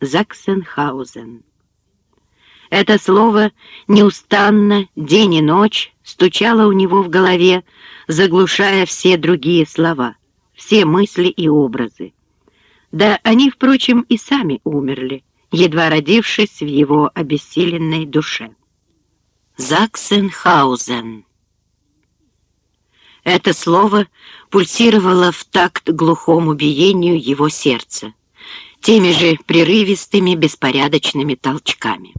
Заксенхаузен. Это слово неустанно, день и ночь, стучало у него в голове, заглушая все другие слова, все мысли и образы. Да они, впрочем, и сами умерли, едва родившись в его обессиленной душе. Заксенхаузен. Это слово пульсировало в такт глухому биению его сердца, теми же прерывистыми беспорядочными толчками.